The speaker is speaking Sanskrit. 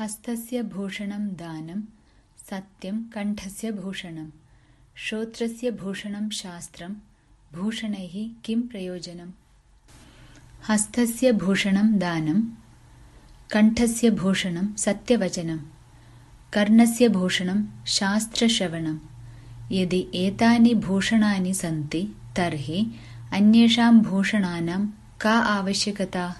हस्तस्य भूषणं दानं सत्यं कण्ठस्य भूषणं श्रोत्रस्य भूषणं शास्त्रं भूषणैः किं प्रयोजनम् हस्तस्य भूषणं दानं कण्ठस्य भूषणं सत्यवचनं कर्णस्य भूषणं शास्त्रश्रवणं। यदि एतानि भूषणानि सन्ति तर्हि अन्येषां भूषणानां का आवश्यकता?